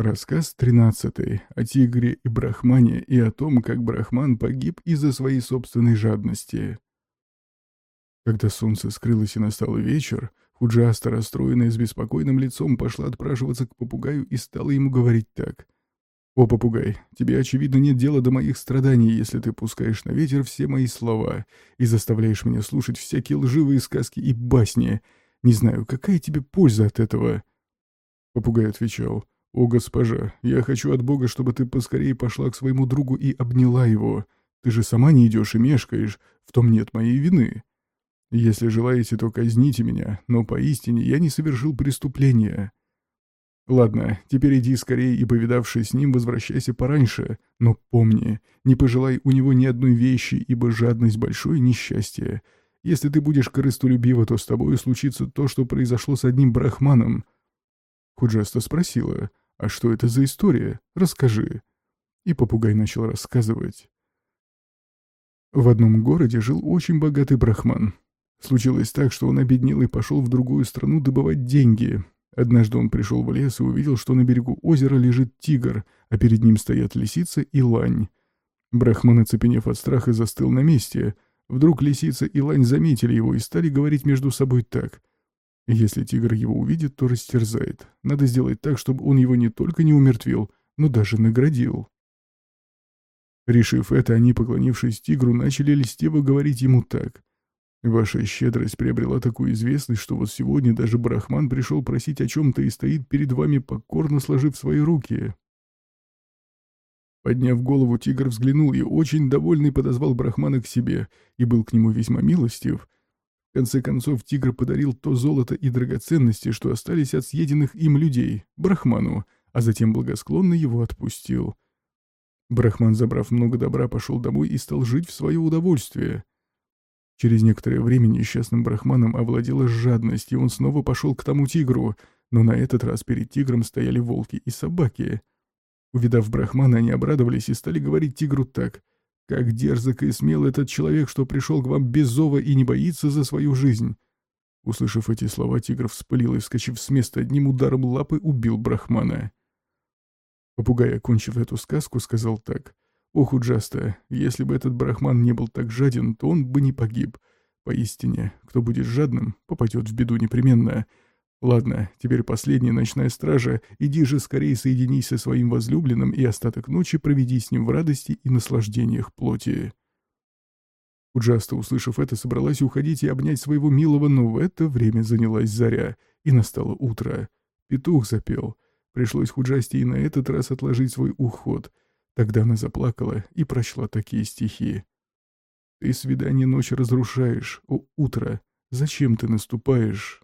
Рассказ 13 о тигре и брахмане и о том, как брахман погиб из-за своей собственной жадности. Когда солнце скрылось и настал вечер, Худжаста, расстроенная с беспокойным лицом, пошла отпрашиваться к попугаю и стала ему говорить так. «О, попугай, тебе, очевидно, нет дела до моих страданий, если ты пускаешь на ветер все мои слова и заставляешь меня слушать всякие лживые сказки и басни. Не знаю, какая тебе польза от этого?» Попугай отвечал. «О, госпожа, я хочу от Бога, чтобы ты поскорее пошла к своему другу и обняла его. Ты же сама не идешь и мешкаешь, в том нет моей вины. Если желаете, то казните меня, но поистине я не совершил преступления». «Ладно, теперь иди скорее и, повидавшись с ним, возвращайся пораньше, но помни, не пожелай у него ни одной вещи, ибо жадность — большое несчастье. Если ты будешь корыстолюбива, то с тобой случится то, что произошло с одним брахманом». Худжаста спросила, «А что это за история? Расскажи». И попугай начал рассказывать. В одном городе жил очень богатый брахман. Случилось так, что он обеднел и пошел в другую страну добывать деньги. Однажды он пришел в лес и увидел, что на берегу озера лежит тигр, а перед ним стоят лисица и лань. Брахман, оцепенев от страха, застыл на месте. Вдруг лисица и лань заметили его и стали говорить между собой так. Если тигр его увидит, то растерзает. Надо сделать так, чтобы он его не только не умертвил, но даже наградил. Решив это, они, поклонившись тигру, начали льстиво говорить ему так. «Ваша щедрость приобрела такую известность, что вот сегодня даже Брахман пришел просить о чем-то и стоит перед вами, покорно сложив свои руки». Подняв голову, тигр взглянул и, очень довольный, подозвал Брахмана к себе и был к нему весьма милостив — в конце концов, тигр подарил то золото и драгоценности, что остались от съеденных им людей, Брахману, а затем благосклонно его отпустил. Брахман, забрав много добра, пошел домой и стал жить в свое удовольствие. Через некоторое время несчастным Брахманом овладела жадность, и он снова пошел к тому тигру, но на этот раз перед тигром стояли волки и собаки. Увидав Брахмана, они обрадовались и стали говорить тигру так. Как дерзок и смел этот человек, что пришел к вам без зова и не боится за свою жизнь. Услышав эти слова, тигр вспылил и, вскочив с места, одним ударом лапы убил Брахмана. Попугай, окончив эту сказку, сказал так. «Ох, Уджаста, если бы этот Брахман не был так жаден, то он бы не погиб. Поистине, кто будет жадным, попадет в беду непременно. Ладно, теперь последняя ночная стража, иди же скорее соединись со своим возлюбленным и остаток ночи проведи с ним в радости и наслаждениях плоти. Уджаста, услышав это, собралась уходить и обнять своего милого, но в это время занялась заря, и настало утро. Петух запел. Пришлось Худжасте и на этот раз отложить свой уход. Тогда она заплакала и прочла такие стихи. «Ты свидание ночь разрушаешь, о утро, зачем ты наступаешь?»